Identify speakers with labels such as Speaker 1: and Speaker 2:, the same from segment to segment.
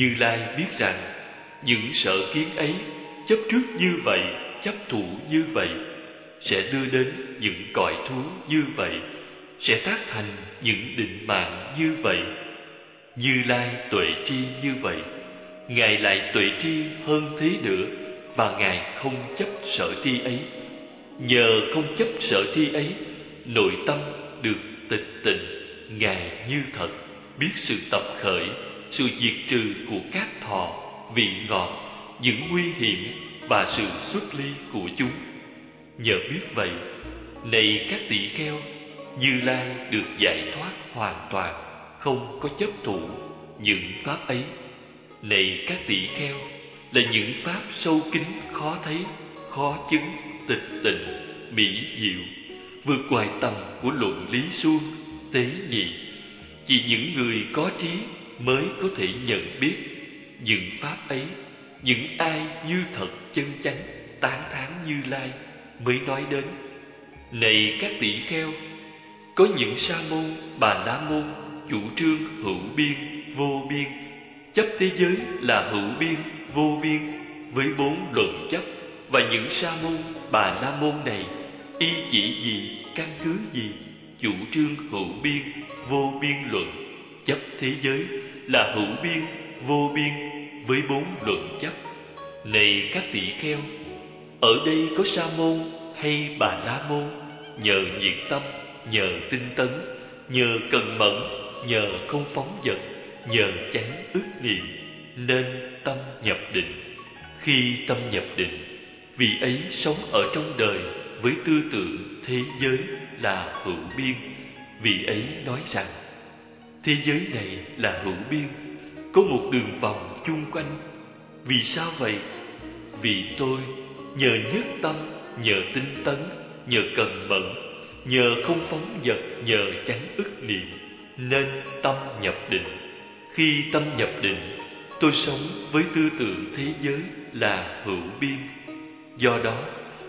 Speaker 1: Như Lai biết rằng, Những sợ kiến ấy, Chấp trước như vậy, Chấp thủ như vậy, Sẽ đưa đến những cõi thú như vậy, Sẽ tác thành những định mạng như vậy. Như Lai tuệ tri như vậy, Ngài lại tuệ tri hơn thế nữa Và Ngài không chấp sở tri ấy. Nhờ không chấp sở tri ấy, Nội tâm được tịch tịnh. Ngài như thật, Biết sự tập khởi sự diệt trừ của các thọ Vị ngọt, Những nguy hiểm Và sự xuất ly của chúng. Nhờ biết vậy, Này các tỷ kheo, Như Lai được giải thoát hoàn toàn, Không có chấp thủ Những pháp ấy. Này các tỷ kheo, Là những pháp sâu kín, khó thấy, Khó chứng, tịch tịnh, Mỹ diệu, vượt ngoài tầm của luận lý suông, tế nhị. Chỉ những người có trí mới có thể nhận biết những pháp ấy, những ai như thật chân chánh, tán thán như lai mới nói đến. Này các tỷ kheo, có những sa môn, bà la môn, chủ trương hữu biên, vô biên. Chấp thế giới là hữu biên, vô biên với bốn luận chấp. Và những sa môn, bà la môn này, y chỉ gì, căn cứ gì, chủ trương hữu biên, vô biên luận chấp thế giới là hữu biên, vô biên với bốn luận chấp. Này các tỷ kheo, ở đây có sa môn hay bà la môn? Nhờ nhiệt tâm, nhờ tinh tấn, nhờ cần mẫn, nhờ không phóng vật, nhờ chánh ước niệm nên tâm nhập định. Khi tâm nhập định, vị ấy sống ở trong đời với tư tưởng thế giới là hữu biên. Vị ấy nói rằng thế giới này là hữu biên, có một đường vòng chung quanh. Vì sao vậy? Vì tôi nhờ nhất tâm, nhờ tinh tấn, nhờ cần mẫn, nhờ không phóng vật, nhờ chánh ức niệm, nên tâm nhập định. Khi tâm nhập định, tôi sống với tư tưởng thế giới là hữu biên. Do đó,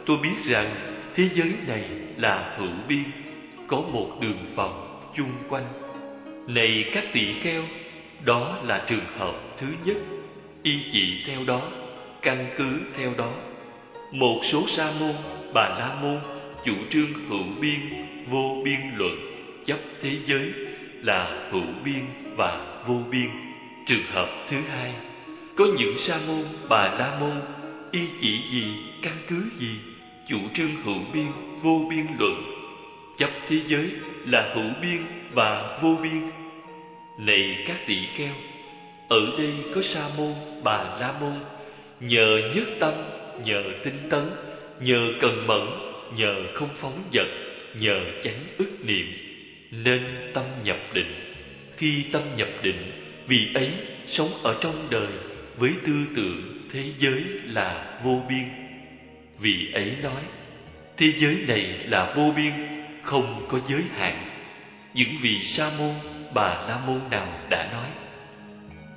Speaker 1: tôi biết rằng thế giới này là hữu biên, có một đường vòng chung quanh này các tỷ kheo, đó là trường hợp thứ nhất. Y chỉ theo đó, căn cứ theo đó. Một số sa môn, bà la môn, chủ trương hữu biên, vô biên luận, chấp thế giới là hữu biên và vô biên. Trường hợp thứ hai, có những sa môn, bà la môn, y chỉ gì căn cứ gì, chủ trương hữu biên, vô biên luận, chấp thế giới là hữu biên và vô biên. Này các tỷ kheo ở đây có sa môn, bà la môn. Nhờ nhất tâm, nhờ tinh tấn, nhờ cần mẫn, nhờ không phóng vật, nhờ chánh ức niệm, nên tâm nhập định. Khi tâm nhập định, vì ấy sống ở trong đời với tư tưởng thế giới là vô biên. Vì ấy nói, Thế giới này là vô biên, Không có giới hạn. Những vị sa môn, Bà la môn nào đã nói,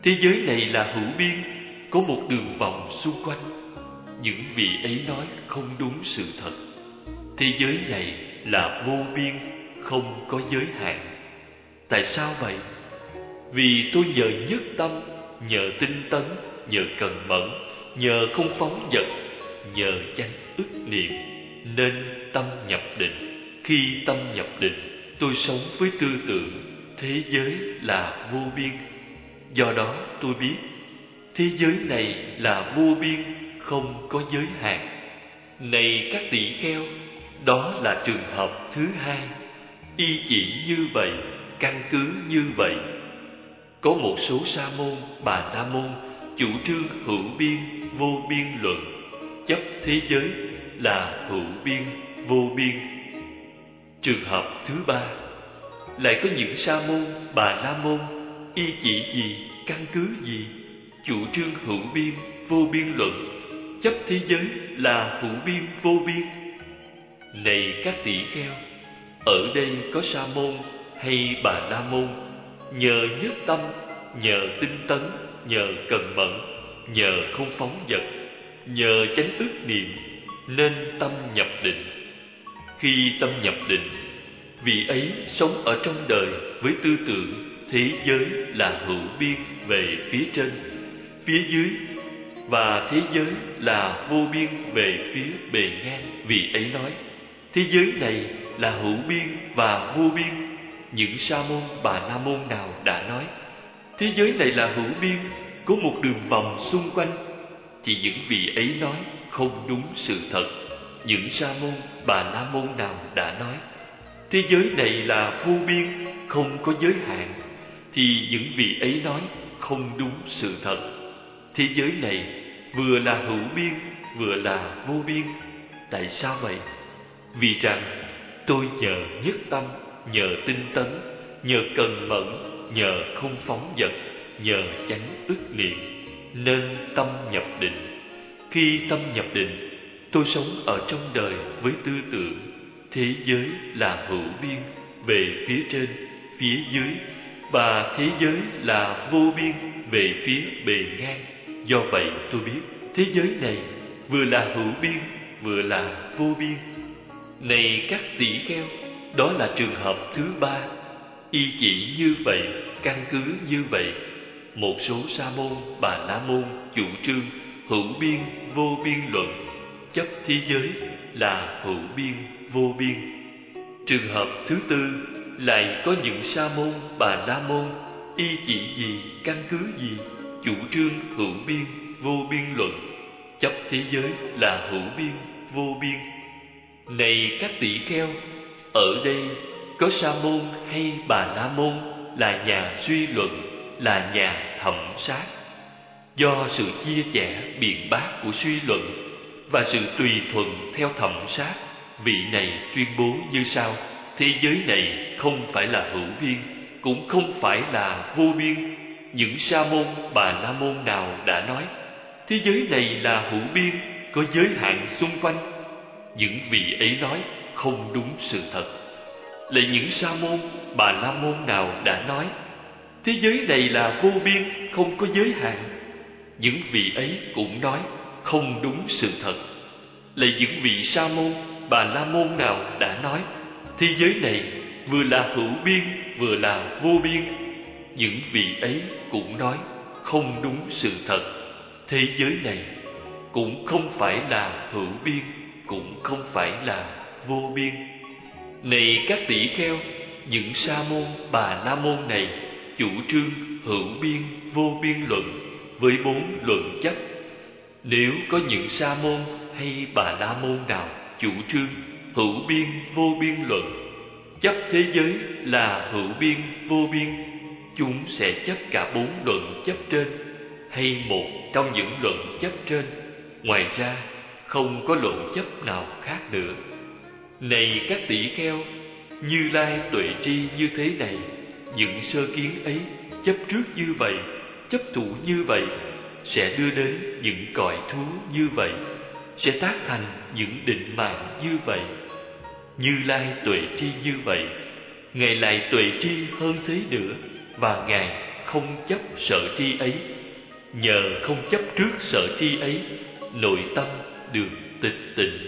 Speaker 1: Thế giới này là hữu biên, Có một đường vòng xung quanh. Những vị ấy nói không đúng sự thật. Thế giới này là vô biên, Không có giới hạn. Tại sao vậy? Vì tôi nhờ nhất tâm, Nhờ tinh tấn, Nhờ cần mẫn, Nhờ không phóng vật, nhờ chánh ức niệm, nên tâm nhập định. Khi tâm nhập định tôi sống với tư tưởng thế giới là vô biên. Do đó tôi biết, thế giới này là vô biên, không có giới hạn. Này các tỷ kheo, đó là trường hợp thứ hai. Y chỉ như vậy, căn cứ như vậy. Có một số sa môn, bà la môn, chủ trương hữu biên, vô biên luận. Chấp thế giới là hữu biên, vô biên trường hợp thứ ba. Lại có những sa môn, bà la môn, y chỉ gì, căn cứ gì, chủ trương hữu biên, vô biên luận, chấp thế giới là hữu biên, vô biên. Này các tỷ kheo, ở đây có sa môn hay bà la môn, nhờ nhất tâm, nhờ tinh tấn, nhờ cần mẫn, nhờ không phóng vật, nhờ tránh ước niệm, nên tâm nhập định khi tâm nhập định vị ấy sống ở trong đời với tư tưởng thế giới là hữu biên về phía trên, phía dưới, và thế giới là vô biên về phía bề ngang. Vì ấy nói, thế giới này là hữu biên và vô biên. Những sa môn, bà la môn nào đã nói, thế giới này là hữu biên, có một đường vòng xung quanh, thì những vị ấy nói không đúng sự thật những sa môn bà la môn nào đã nói, thế giới này là vô biên, không có giới hạn, thì những vị ấy nói, không đúng sự thật. Thế giới này vừa là hữu biên, vừa là vô biên. Tại sao vậy? Vì rằng, tôi nhờ nhất tâm, nhờ tinh tấn, nhờ cần mẫn, nhờ không phóng vật, nhờ chánh ức niệm, nên tâm nhập định. Khi tâm nhập định tôi sống ở trong đời với tư tưởng, thế giới là hữu biên về phía trên, phía dưới, và thế giới là vô biên về phía bề ngang. Do vậy tôi biết, thế giới này vừa là hữu biên, vừa là vô biên. Này các tỷ kheo, đó là trường hợp thứ ba. Y chỉ như vậy, căn cứ như vậy. Một số sa môn bà la môn chủ trương hữu biên, vô biên luận chấp thế giới là hữu biên, vô biên. Trường hợp thứ tư lại có những sa môn, bà la môn, y chỉ gì, căn cứ gì, chủ trương hữu biên, vô biên luận. Chấp thế giới là hữu biên, vô biên. Này các tỷ kheo, ở đây có sa môn hay bà la môn là nhà suy luận, là nhà thẩm sát. Do sự chia sẻ biện bác của suy luận và sự tùy thuận theo thẩm sát, vị này tuyên bố như sau, thế giới này không phải là hữu biên cũng không phải là vô biên những sa môn, bà la môn nào đã nói, thế giới này là hữu biên có giới hạn xung quanh. Những vị ấy nói, không đúng sự thật. Lại những sa môn, bà la môn nào đã nói, thế giới này là vô biên không có giới hạn. Những vị ấy cũng nói không đúng sự thật. Lại những vị sa môn, bà la môn nào đã nói, thế giới này vừa là hữu biên, vừa là vô biên. Những vị ấy cũng nói, không đúng sự thật. Thế giới này cũng không phải là hữu biên, cũng không phải là vô biên. Này các tỷ kheo, những sa môn, bà la môn này chủ trương hữu biên, vô biên luận với bốn luận chấp nếu có những sa môn hay bà la môn nào chủ trương hữu biên vô biên luận, chấp thế giới là hữu biên vô biên, chúng sẽ chấp cả bốn luận chấp trên hay một trong những luận chấp trên. Ngoài ra, không có luận chấp nào khác nữa. Này các tỷ kheo, như lai tuệ tri như thế này, những sơ kiến ấy chấp trước như vậy, chấp thủ như vậy sẽ đưa đến những cõi thú như vậy, sẽ tác thành những định mạng như vậy. Như lai tuệ tri như vậy, ngài lại tuệ tri hơn thế nữa, và ngài không chấp sợ tri ấy. Nhờ không chấp trước sợ tri ấy, nội tâm được tịch tịnh.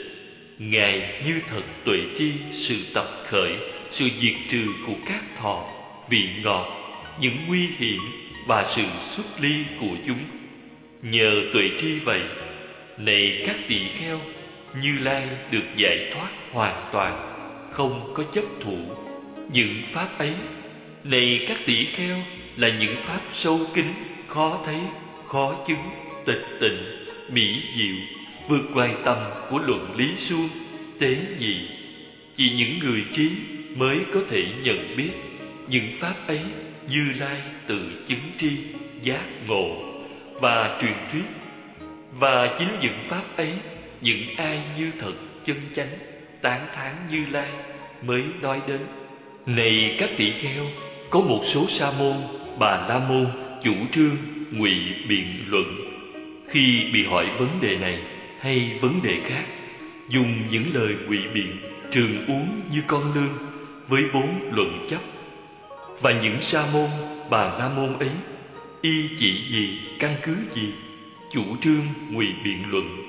Speaker 1: Ngài như thật tuệ tri, sự tập khởi, sự diệt trừ của các thọ vị ngọt, những nguy hiểm và sự xuất ly của chúng nhờ tuệ tri vậy, này các tỷ kheo, như lai được giải thoát hoàn toàn, không có chấp thủ. Những pháp ấy, này các tỷ kheo, là những pháp sâu kín, khó thấy, khó chứng, tịch tịnh, mỹ diệu, vượt ngoài tầm của luận lý suông tế nhị. Chỉ những người trí mới có thể nhận biết, những pháp ấy như lai tự chứng tri, giác ngộ và truyền thuyết. Và chính những pháp ấy, những ai như thật chân chánh, tán thán như lai mới nói đến. Này các tỷ kheo, có một số sa môn, bà la môn, chủ trương, ngụy biện luận. Khi bị hỏi vấn đề này hay vấn đề khác, dùng những lời ngụy biện trường uống như con lương với bốn luận chấp và những sa môn, bà la môn ấy y chỉ gì căn cứ gì chủ trương ngụy biện luận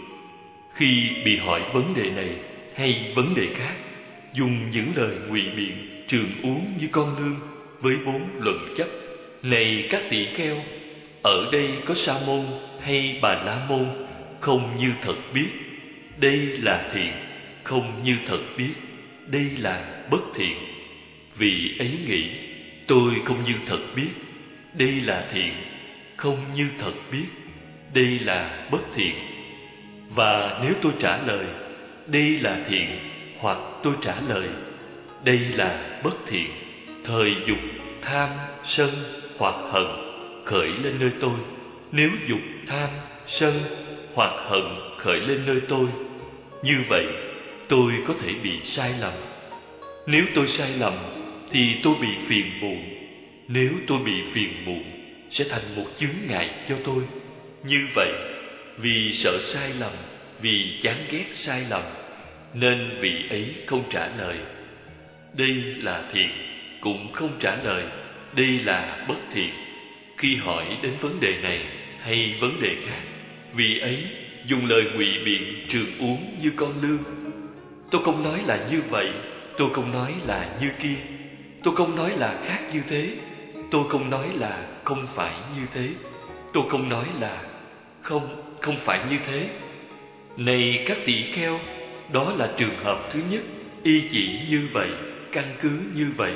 Speaker 1: khi bị hỏi vấn đề này hay vấn đề khác dùng những lời ngụy biện trường uống như con lương với bốn luận chấp. Này các tỷ kheo, ở đây có sa môn hay bà la môn không như thật biết, đây là thiện, không như thật biết, đây là bất thiện. Vì ấy nghĩ, tôi không như thật biết, đây là thiện, không như thật biết, đây là bất thiện. Và nếu tôi trả lời, đây là thiện, hoặc tôi trả lời, đây là bất thiện, thời dục, tham, sân hoặc hận khởi lên nơi tôi. Nếu dục, tham, sân hoặc hận khởi lên nơi tôi, như vậy tôi có thể bị sai lầm. Nếu tôi sai lầm thì tôi bị phiền muộn. Nếu tôi bị phiền muộn sẽ thành một chướng ngại cho tôi. Như vậy, vì sợ sai lầm, vì chán ghét sai lầm, nên vị ấy không trả lời. Đây là thiện, cũng không trả lời. Đây là bất thiện. Khi hỏi đến vấn đề này hay vấn đề khác, vị ấy dùng lời ngụy biện trường uống như con lương. Tôi không nói là như vậy, tôi không nói là như kia, tôi không nói là khác như thế, tôi không nói là không phải như thế, tôi không nói là không, không phải như thế. Này các tỷ kheo, đó là trường hợp thứ nhất, y chỉ như vậy, căn cứ như vậy.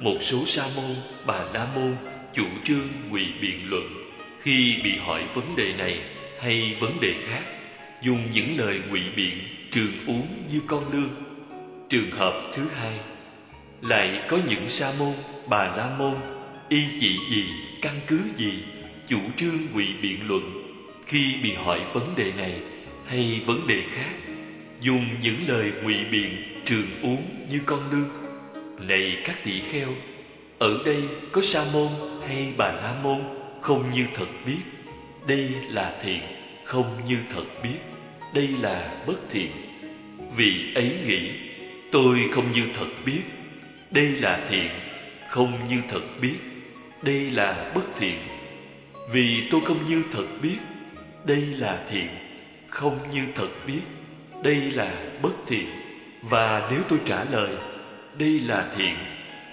Speaker 1: Một số sa môn, bà la môn chủ trương ngụy biện luận khi bị hỏi vấn đề này hay vấn đề khác, dùng những lời ngụy biện trường uống như con lương. Trường hợp thứ hai, lại có những sa môn, bà la môn y chỉ gì, căn cứ gì chủ trương ngụy biện luận khi bị hỏi vấn đề này hay vấn đề khác dùng những lời ngụy biện trường uống như con lương này các tỷ kheo ở đây có sa môn hay bà la môn không như thật biết? Đây là thiện không như thật biết. Đây là bất thiện. Vì ấy nghĩ tôi không như thật biết. Đây là thiện không như thật biết đây là bất thiện, vì tôi không như thật biết. Đây là thiện, không như thật biết. Đây là bất thiện, và nếu tôi trả lời, đây là thiện,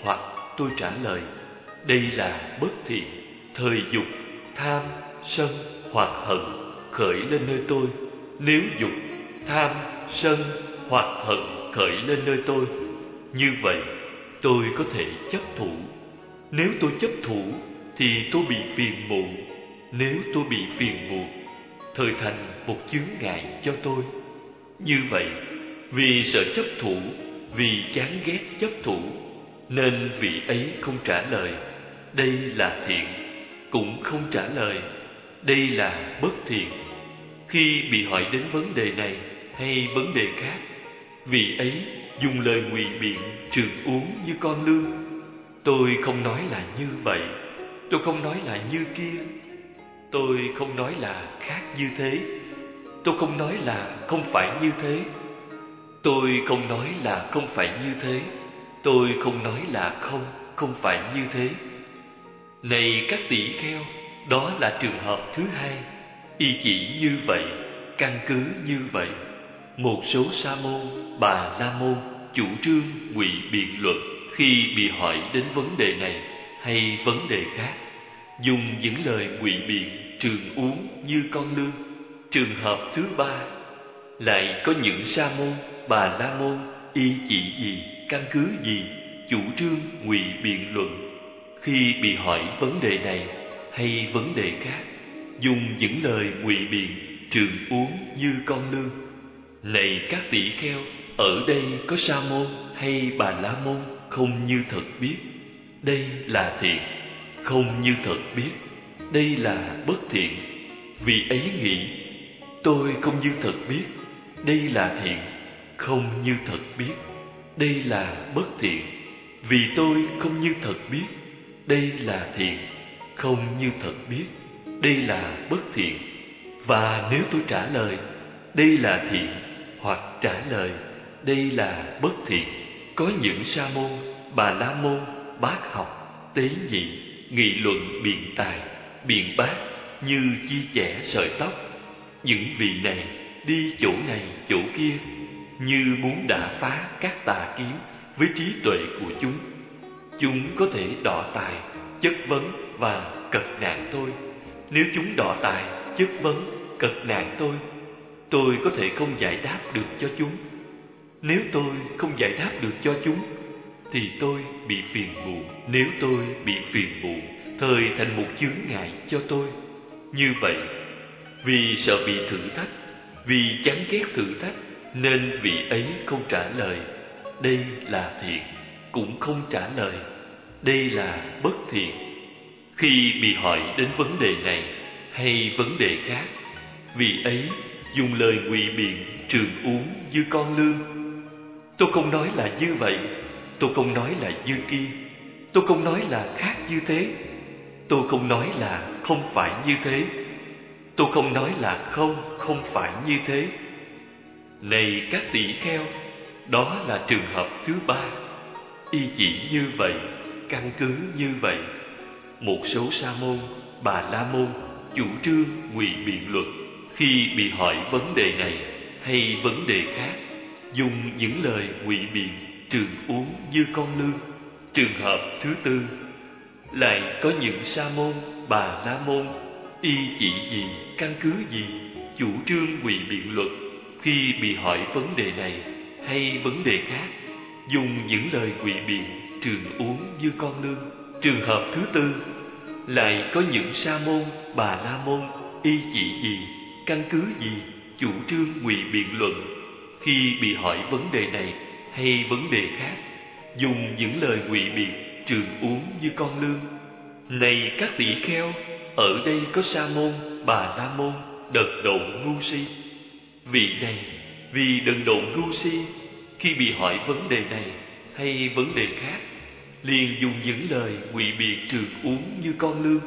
Speaker 1: hoặc tôi trả lời, đây là bất thiện, thời dục, tham, sân, hoặc hận, khởi lên nơi tôi. Nếu dục, tham, sân, hoặc hận, khởi lên nơi tôi, như vậy tôi có thể chấp thủ nếu tôi chấp thủ, thì tôi bị phiền muộn. Nếu tôi bị phiền muộn, thời thành một chướng ngại cho tôi. Như vậy, vì sợ chấp thủ, vì chán ghét chấp thủ, nên vị ấy không trả lời. Đây là thiện, cũng không trả lời. Đây là bất thiện. Khi bị hỏi đến vấn đề này hay vấn đề khác, vị ấy dùng lời ngụy biện trường uống như con lương tôi không nói là như vậy, tôi không nói là như kia. Tôi không nói là khác như thế, tôi không nói là không phải như thế. Tôi không nói là không phải như thế, tôi không nói là không không phải như thế. Này các tỷ kheo, đó là trường hợp thứ hai. Y chỉ như vậy, căn cứ như vậy. Một số sa môn, bà la môn, chủ trương, ngụy biện luận khi bị hỏi đến vấn đề này hay vấn đề khác, dùng những lời ngụy biện trường uống như con lương trường hợp thứ ba, lại có những sa môn, bà la môn, y chỉ gì, căn cứ gì, chủ trương, ngụy biện luận. Khi bị hỏi vấn đề này hay vấn đề khác, dùng những lời ngụy biện trường uống như con lương này các tỷ kheo, ở đây có sa môn hay bà la môn? Không như thật biết. Đây là thiện, không như thật biết. Đây là bất thiện. Vì ấy nghĩ, tôi không như thật biết. Đây là thiện, không như thật biết. Đây là bất thiện. Vì tôi không như thật biết. Đây là thiện, không như thật biết. Đây là bất thiện. Và nếu tôi trả lời, đây là thiện hoặc trả lời, đây là bất thiện có những sa môn bà la môn bác học tế nhị nghị luận biện tài biện bác như chi chẻ sợi tóc những vị này đi chỗ này chỗ kia như muốn đả phá các tà kiến với trí tuệ của chúng Chúng có thể đọ tài, chất vấn và cật nạn tôi. Nếu chúng đọ tài, chất vấn, cật nạn tôi, tôi có thể không giải đáp được cho chúng. Nếu tôi không giải đáp được cho chúng, thì tôi bị phiền muộn. Nếu tôi bị phiền muộn, thời thành một chướng ngại cho tôi. Như vậy, vì sợ bị thử thách, vì chán ghét thử thách, nên vị ấy không trả lời. Đây là thiện, cũng không trả lời. Đây là bất thiện. Khi bị hỏi đến vấn đề này hay vấn đề khác, vị ấy dùng lời ngụy biện trường uống như con lương. Tôi không nói là như vậy, tôi không nói là như kia, tôi không nói là khác như thế, tôi không nói là không phải như thế, tôi không nói là không, không phải như thế. Này các tỷ kheo, đó là trường hợp thứ ba. Y chỉ như vậy, căn cứ như vậy. Một số sa môn, bà la môn chủ trương ngụy biện luật khi bị hỏi vấn đề này hay vấn đề khác, dùng những lời ngụy biện trường uống như con lương. Trường hợp thứ tư, lại có những sa môn, bà la môn, y chỉ gì, căn cứ gì, chủ trương ngụy biện luật khi bị hỏi vấn đề này hay vấn đề khác, dùng những lời ngụy biện trường uống như con lương. Trường hợp thứ tư, lại có những sa môn, bà la môn, y chỉ gì, căn cứ gì, chủ trương ngụy biện luận khi bị hỏi vấn đề này hay vấn đề khác, dùng những lời ngụy biện trường uống như con lương. Này các tỷ kheo, ở đây có sa môn, bà la môn, đợt độn ngu si. Vị này, vì đần độn ngu si, khi bị hỏi vấn đề này hay vấn đề khác, liền dùng những lời ngụy biện trường uống như con lương.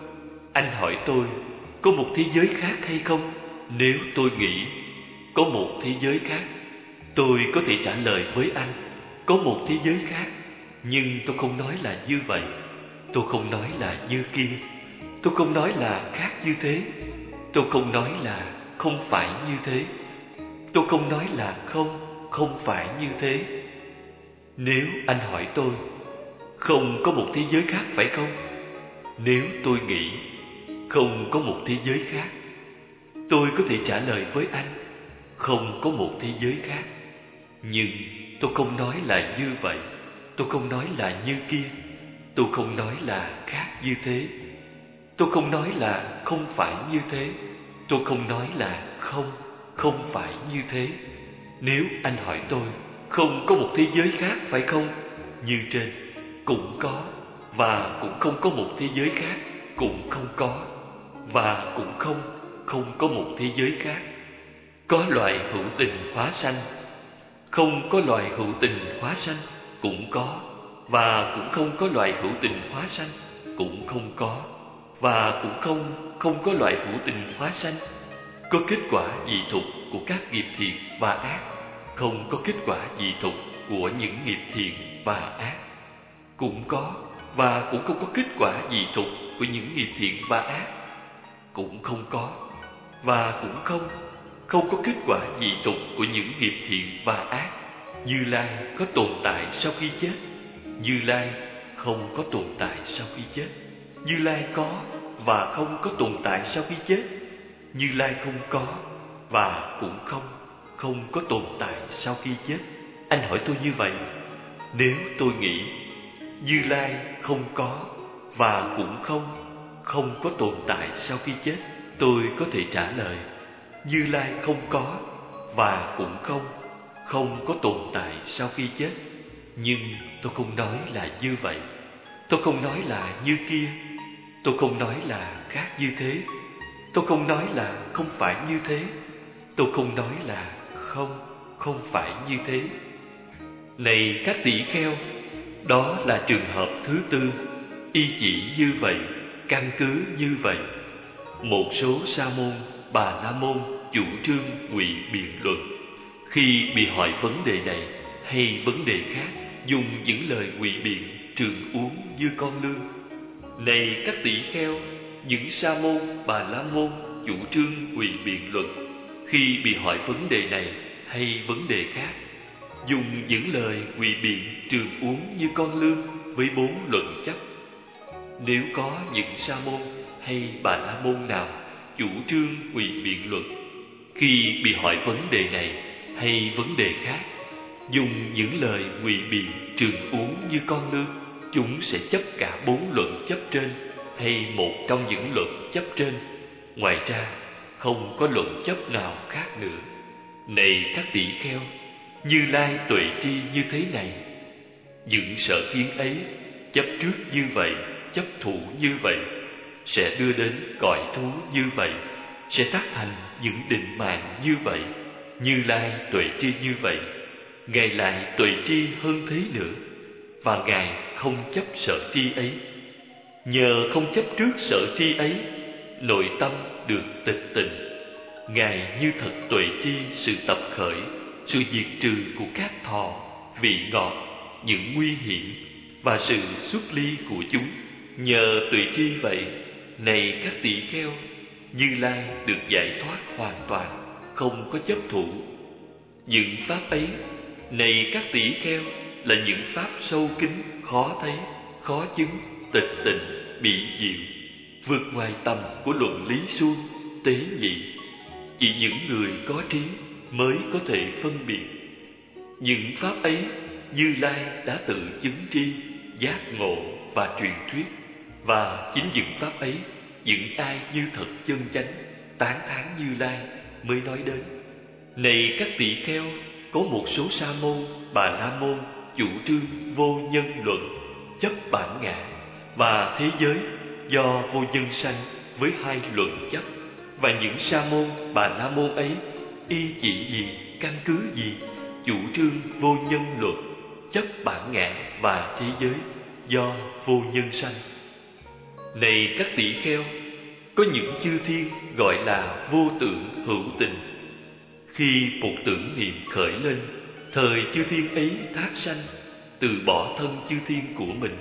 Speaker 1: Anh hỏi tôi, có một thế giới khác hay không? Nếu tôi nghĩ có một thế giới khác, tôi có thể trả lời với anh, có một thế giới khác, nhưng tôi không nói là như vậy, tôi không nói là như kia, tôi không nói là khác như thế, tôi không nói là không phải như thế, tôi không nói là không, không phải như thế. Nếu anh hỏi tôi, không có một thế giới khác phải không? Nếu tôi nghĩ không có một thế giới khác, tôi có thể trả lời với anh, không có một thế giới khác. Nhưng tôi không nói là như vậy, tôi không nói là như kia, tôi không nói là khác như thế. Tôi không nói là không phải như thế, tôi không nói là không, không phải như thế. Nếu anh hỏi tôi, không có một thế giới khác phải không? Như trên, cũng có, và cũng không có một thế giới khác, cũng không có, và cũng không, không có một thế giới khác. Có loài hữu tình hóa sanh, không có loài hữu tình hóa sanh, cũng có, và cũng không có loài hữu tình hóa sanh, cũng không có, và cũng không, không có loài hữu tình hóa sanh. Có kết quả dị thục của các nghiệp thiện và ác, không có kết quả dị thục của những nghiệp thiện và ác. Cũng có, và cũng không có kết quả dị thục của những nghiệp thiện và ác. Cũng không có, và cũng không, không có kết quả dị tục của những nghiệp thiện và ác. Như Lai có tồn tại sau khi chết, Như Lai không có tồn tại sau khi chết. Như Lai có và không có tồn tại sau khi chết. Như Lai không có và cũng không, không có tồn tại sau khi chết. Anh hỏi tôi như vậy, nếu tôi nghĩ Như Lai không có và cũng không, không có tồn tại sau khi chết, tôi có thể trả lời như Lai không có và cũng không, không có tồn tại sau khi chết. Nhưng tôi không nói là như vậy. Tôi không nói là như kia. Tôi không nói là khác như thế. Tôi không nói là không phải như thế. Tôi không nói là không, không phải như thế. Này các tỷ kheo, đó là trường hợp thứ tư, y chỉ như vậy, căn cứ như vậy. Một số sa môn Bà La Môn chủ trương ngụy biện luận. Khi bị hỏi vấn đề này hay vấn đề khác dùng những lời ngụy biện trường uống như con lương này các tỷ kheo những sa môn bà la môn chủ trương ngụy biện luận. Khi bị hỏi vấn đề này hay vấn đề khác dùng những lời ngụy biện trường uống như con lương với bốn luận chấp. Nếu có những sa môn hay bà la môn nào chủ trương quỳ biện luận, khi bị hỏi vấn đề này hay vấn đề khác, dùng những lời ngụy biện trường uống như con nước chúng sẽ chấp cả bốn luận chấp trên hay một trong những luận chấp trên. Ngoài ra, không có luận chấp nào khác nữa. Này các tỷ kheo, Như Lai tuệ tri như thế này, những sở kiến ấy chấp trước như vậy, chấp thủ như vậy, sẽ đưa đến cõi thú như vậy, sẽ tác thành những định mạng như vậy, Như Lai tuệ tri như vậy. Ngài lại tuệ tri hơn thế nữa, và Ngài không chấp sợ tri ấy. Nhờ không chấp trước sợ tri ấy, nội tâm được tịch tịnh. Ngài như thật tuệ tri sự tập khởi, sự diệt trừ của các thọ, vị ngọt, những nguy hiểm và sự xuất ly của chúng. Nhờ tuệ tri vậy, này các tỷ kheo, như Lai được giải thoát hoàn toàn, không có chấp thủ. Những pháp ấy, này các tỷ kheo, là những pháp sâu kín, khó thấy, khó chứng, tịch tịnh, bị diệu, vượt ngoài tầm của luận lý suông, tế nhị. Chỉ những người có trí mới có thể phân biệt. Những pháp ấy, Như Lai đã tự chứng tri, giác ngộ và truyền thuyết. Và chính những pháp ấy, những ai như thật chân chánh, tán thán Như Lai mới nói đến. Này các tỳ kheo, có một số sa môn, bà la môn chủ trương vô nhân luận, chấp bản ngã và thế giới do vô nhân sanh với hai luận chấp và những sa môn bà la môn ấy y chỉ gì căn cứ gì chủ trương vô nhân luận chấp bản ngã và thế giới do vô nhân sanh này các tỷ kheo, có những chư thiên gọi là vô tưởng hữu tình. Khi một tưởng niệm khởi lên, thời chư thiên ấy thác sanh, từ bỏ thân chư thiên của mình.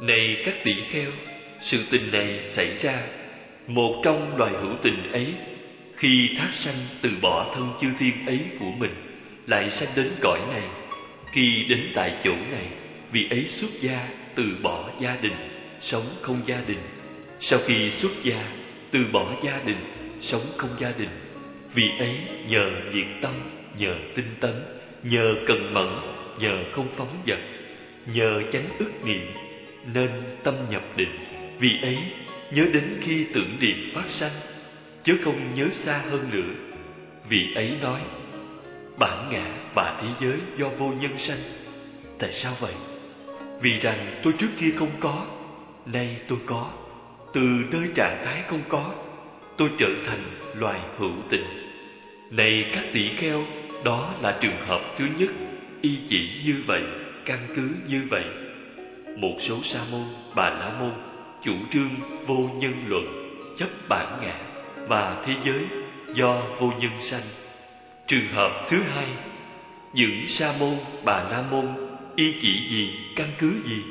Speaker 1: Này các tỷ kheo, sự tình này xảy ra một trong loài hữu tình ấy. Khi thác sanh từ bỏ thân chư thiên ấy của mình, lại sanh đến cõi này. Khi đến tại chỗ này, vì ấy xuất gia từ bỏ gia đình sống không gia đình. Sau khi xuất gia, từ bỏ gia đình, sống không gia đình. Vì ấy, nhờ nhiệt tâm, nhờ tinh tấn, nhờ cần mẫn, nhờ không phóng dật, nhờ chánh ức niệm, nên tâm nhập định. Vì ấy, nhớ đến khi tưởng niệm phát sanh, chứ không nhớ xa hơn nữa. Vì ấy nói, bản ngã và thế giới do vô nhân sanh. Tại sao vậy? Vì rằng tôi trước kia không có nay tôi có, từ nơi trạng thái không có, tôi trở thành loài hữu tình. Này các tỷ kheo, đó là trường hợp thứ nhất, y chỉ như vậy, căn cứ như vậy. Một số sa môn, bà la môn, chủ trương vô nhân luận, chấp bản ngã, và thế giới do vô nhân sanh. Trường hợp thứ hai, những sa môn, bà la môn, y chỉ gì, căn cứ gì?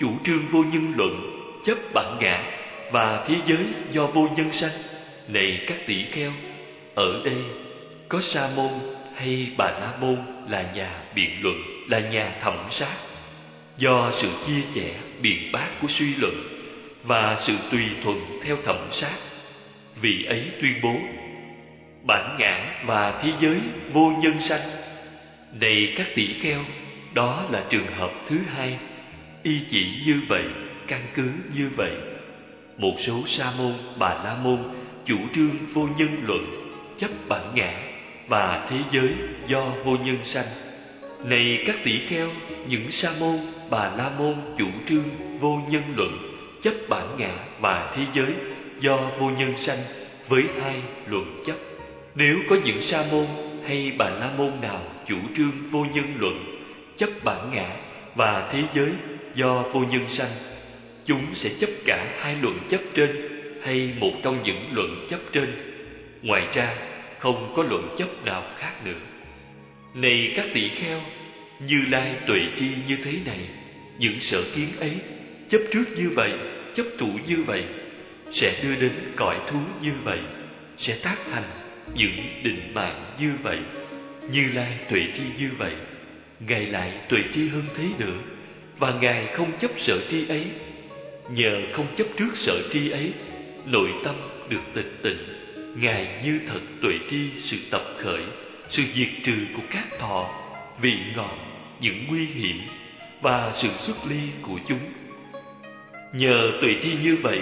Speaker 1: Chủ trương vô nhân luận, chấp bản ngã và thế giới do vô nhân sanh, này các tỷ kheo, ở đây có sa môn hay bà la môn là nhà biện luận, là nhà thẩm sát. Do sự chia sẻ biện bác của suy luận và sự tùy thuận theo thẩm sát, vì ấy tuyên bố, bản ngã và thế giới vô nhân sanh, này các tỷ kheo, đó là trường hợp thứ hai y chỉ như vậy, căn cứ như vậy. Một số sa môn, bà la môn, chủ trương vô nhân luận, chấp bản ngã, và thế giới do vô nhân sanh. Này các tỷ kheo, những sa môn, bà la môn chủ trương vô nhân luận, chấp bản ngã và thế giới do vô nhân sanh với hai luận chấp. Nếu có những sa môn hay bà la môn nào chủ trương vô nhân luận, chấp bản ngã và thế giới do vô nhân sanh. Chúng sẽ chấp cả hai luận chấp trên hay một trong những luận chấp trên. Ngoài ra, không có luận chấp nào khác nữa. Này các tỷ kheo, như lai tuệ tri như thế này, những sở kiến ấy, chấp trước như vậy, chấp thủ như vậy, sẽ đưa đến cõi thú như vậy, sẽ tác thành những định mạng như vậy. Như lai tuệ tri như vậy ngài lại tuệ tri hơn thế nữa, và ngài không chấp sợ tri ấy. Nhờ không chấp trước sợ tri ấy, nội tâm được tịch tịnh. Ngài như thật tuệ tri sự tập khởi, sự diệt trừ của các thọ, vị ngọt, những nguy hiểm, và sự xuất ly của chúng. Nhờ tuệ tri như vậy,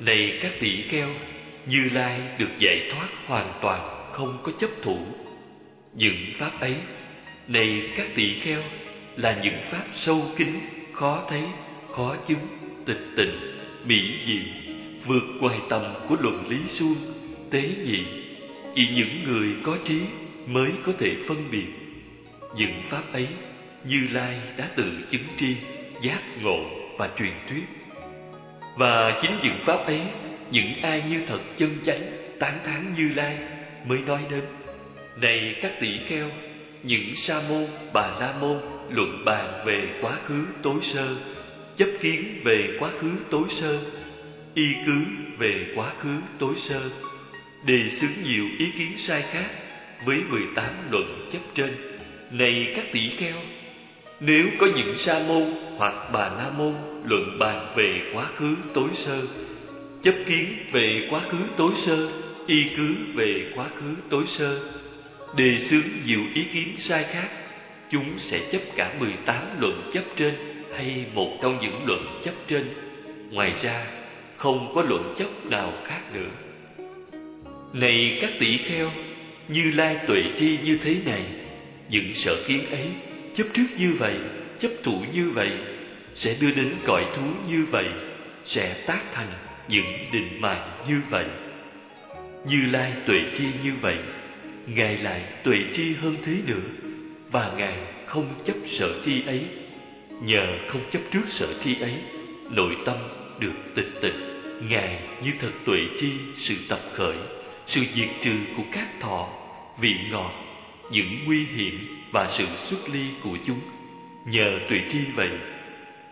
Speaker 1: này các tỷ kheo, như lai được giải thoát hoàn toàn không có chấp thủ. Những pháp ấy này các tỷ kheo, là những pháp sâu kín, khó thấy, khó chứng, tịch tịnh, mỹ diệu vượt ngoài tầm của luận lý suông, tế nhị. Chỉ những người có trí mới có thể phân biệt. Những pháp ấy như lai đã tự chứng tri, giác ngộ và truyền thuyết. Và chính những pháp ấy, những ai như thật chân chánh, tán thán như lai mới nói đến. Này các tỷ kheo những sa môn, bà la môn luận bàn về quá khứ tối sơ, chấp kiến về quá khứ tối sơ, y cứ về quá khứ tối sơ, đề xướng nhiều ý kiến sai khác với mười tám luận chấp trên. Này các tỷ kheo, nếu có những sa môn hoặc bà la môn luận bàn về quá khứ tối sơ, chấp kiến về quá khứ tối sơ, y cứ về quá khứ tối sơ đề xướng nhiều ý kiến sai khác, chúng sẽ chấp cả mười tám luận chấp trên hay một trong những luận chấp trên. Ngoài ra, không có luận chấp nào khác nữa. Này các tỷ kheo, như lai tuệ tri như thế này, những sở kiến ấy chấp trước như vậy, chấp thủ như vậy, sẽ đưa đến cõi thú như vậy, sẽ tác thành những định mạng như vậy. Như lai tuệ tri như vậy ngài lại tuệ tri hơn thế nữa, và ngài không chấp sợ thi ấy. Nhờ không chấp trước sợ thi ấy, nội tâm được tịch tịnh ngài như thật tuệ tri sự tập khởi, sự diệt trừ của các thọ, vị ngọt, những nguy hiểm và sự xuất ly của chúng. Nhờ tuệ tri vậy,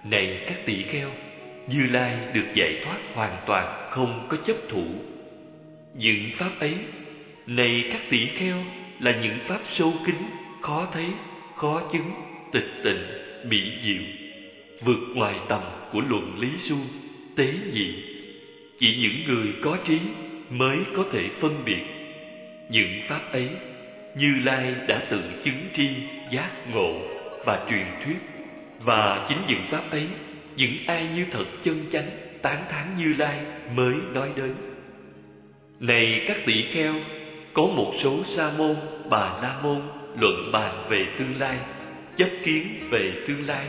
Speaker 1: này các tỷ kheo, như lai được giải thoát hoàn toàn không có chấp thủ. Những pháp ấy này các tỷ kheo, là những pháp sâu kín, khó thấy, khó chứng, tịch tịnh, mỹ diệu, vượt ngoài tầm của luận lý suông tế nhị chỉ những người có trí mới có thể phân biệt những pháp ấy. Như lai đã tự chứng tri giác ngộ và truyền thuyết, và chính những pháp ấy, những ai như thật chân chánh, tán thán như lai mới nói đến. Này các tỷ kheo có một số sa môn, bà la môn luận bàn về tương lai chấp kiến về tương lai,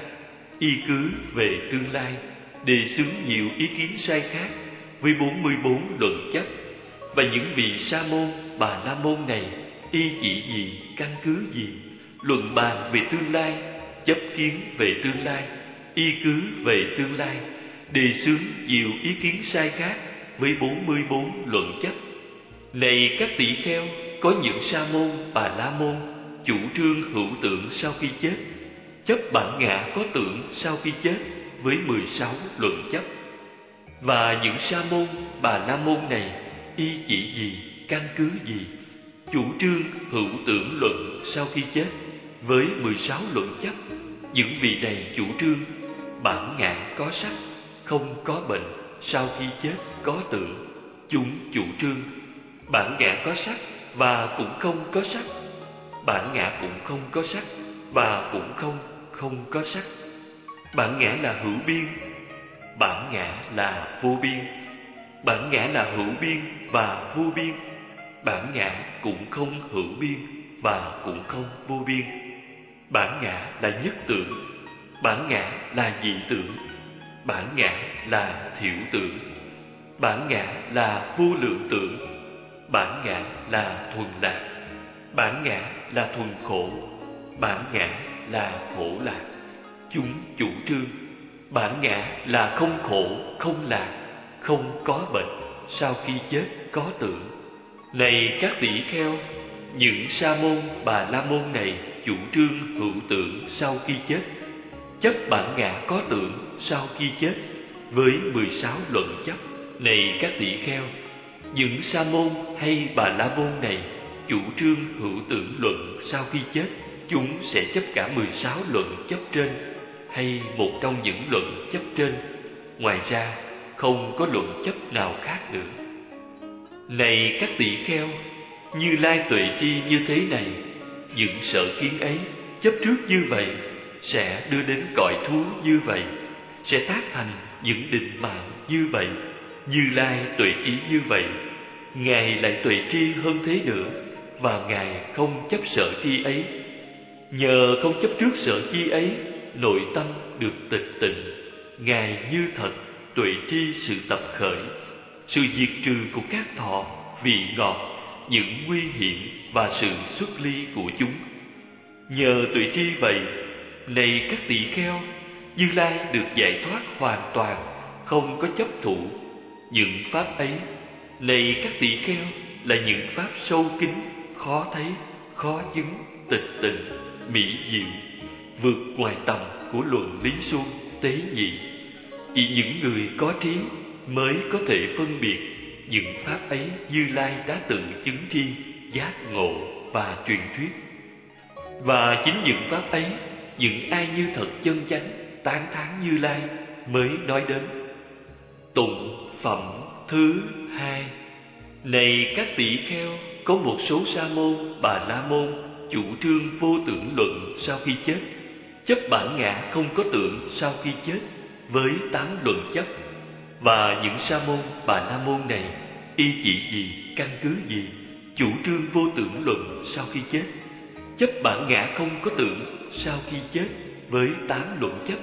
Speaker 1: y cứ về tương lai, đề xướng nhiều ý kiến sai khác với bốn mươi bốn luận chấp và những vị sa môn, bà la môn này, y chỉ gì căn cứ gì? Luận bàn về tương lai chấp kiến về tương lai, y cứ về tương lai, đề xướng nhiều ý kiến sai khác với bốn mươi bốn luận chấp này các tỷ kheo, có những sa môn, bà la môn, chủ trương hữu tượng sau khi chết. Chấp bản ngã có tượng sau khi chết với mười sáu luận chấp. Và những sa môn, bà la môn này, y chỉ gì, căn cứ gì? Chủ trương hữu tưởng luận sau khi chết với mười sáu luận chấp. Những vị này chủ trương, bản ngã có sắc, không có bệnh, sau khi chết có tượng chúng chủ trương bản ngã có sắc và cũng không có sắc. Bản ngã cũng không có sắc và cũng không không có sắc. Bản ngã là hữu biên, bản ngã là vô biên. Bản ngã là hữu biên và vô biên. Bản ngã cũng không hữu biên và cũng không vô biên. Bản ngã là nhất tưởng, bản ngã là dị tưởng. Bản ngã là thiểu tưởng, bản ngã là vô lượng tưởng bản ngã là thuần lạc. Bản ngã là thuần khổ. Bản ngã là khổ lạc. Chúng chủ trương. Bản ngã là không khổ, không lạc, không có bệnh. Sau khi chết, có tưởng. Này các tỷ kheo, những sa môn, bà la môn này chủ trương hữu tưởng sau khi chết. Chấp bản ngã có tưởng sau khi chết. Với mười sáu luận chấp, này các tỷ kheo những sa môn hay bà la môn này, chủ trương hữu tưởng luận sau khi chết, chúng sẽ chấp cả mười sáu luận chấp trên hay một trong những luận chấp trên. Ngoài ra, không có luận chấp nào khác nữa. Này các tỷ kheo, như lai tuệ tri như thế này, những sợ kiến ấy chấp trước như vậy, sẽ đưa đến cõi thú như vậy, sẽ tác thành những định mạng như vậy như lai tuệ trí như vậy, ngài lại tuệ tri hơn thế nữa, và ngài không chấp sợ chi ấy. Nhờ không chấp trước sợ chi ấy, nội tâm được tịch tịnh. Ngài như thật tuệ tri sự tập khởi. Sự diệt trừ của các thọ, vị ngọt, những nguy hiểm và sự xuất ly của chúng. Nhờ tuệ tri vậy, này các tỳ kheo, như lai được giải thoát hoàn toàn, không có chấp thủ những pháp ấy này các tỳ kheo, là những pháp sâu kín, khó thấy, khó chứng, tịch tịnh mỹ diệu, vượt ngoài tầm của luận lý xuân tế nhị. Chỉ những người có trí mới có thể phân biệt những pháp ấy như lai đã tự chứng tri giác ngộ và truyền thuyết. Và chính những pháp ấy, những ai như thật chân chánh, tán thán như lai mới nói đến. Tụng phẩm thứ hai. Này các tỷ kheo, có một số sa môn, bà la môn, chủ trương vô tưởng luận sau khi chết. Chấp bản ngã không có tưởng sau khi chết với tám luận chấp và những sa môn, bà la môn này, y chỉ gì căn cứ gì? Chủ trương vô tưởng luận sau khi chết. Chấp bản ngã không có tưởng sau khi chết với tám luận chấp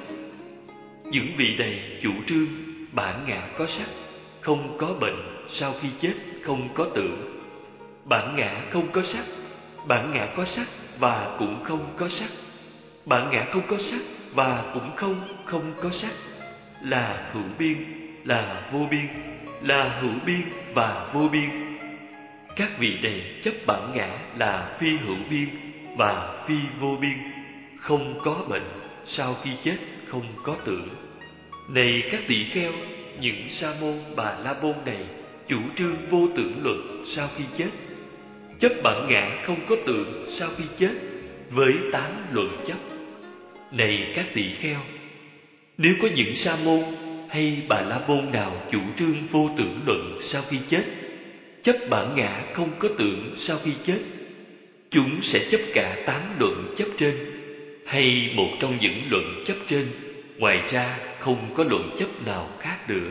Speaker 1: những vị này chủ trương, bản ngã có sắc không có bệnh, sau khi chết không có tưởng bản ngã không có sắc bản ngã có sắc và cũng không có sắc bản ngã không có sắc và cũng không không có sắc là hữu biên, là vô biên, là hữu biên và vô biên. Các vị này chấp bản ngã là phi hữu biên và phi vô biên. Không có bệnh, sau khi chết không có tưởng này các tỷ kheo những sa môn bà la môn này chủ trương vô tưởng luận sau khi chết. Chấp bản ngã không có tưởng sau khi chết với tám luận chấp. Này các tỷ kheo, nếu có những sa môn hay bà la môn nào chủ trương vô tưởng luận sau khi chết, chấp bản ngã không có tưởng sau khi chết, chúng sẽ chấp cả tám luận chấp trên hay một trong những luận chấp trên. Ngoài ra không có luận chấp nào khác nữa.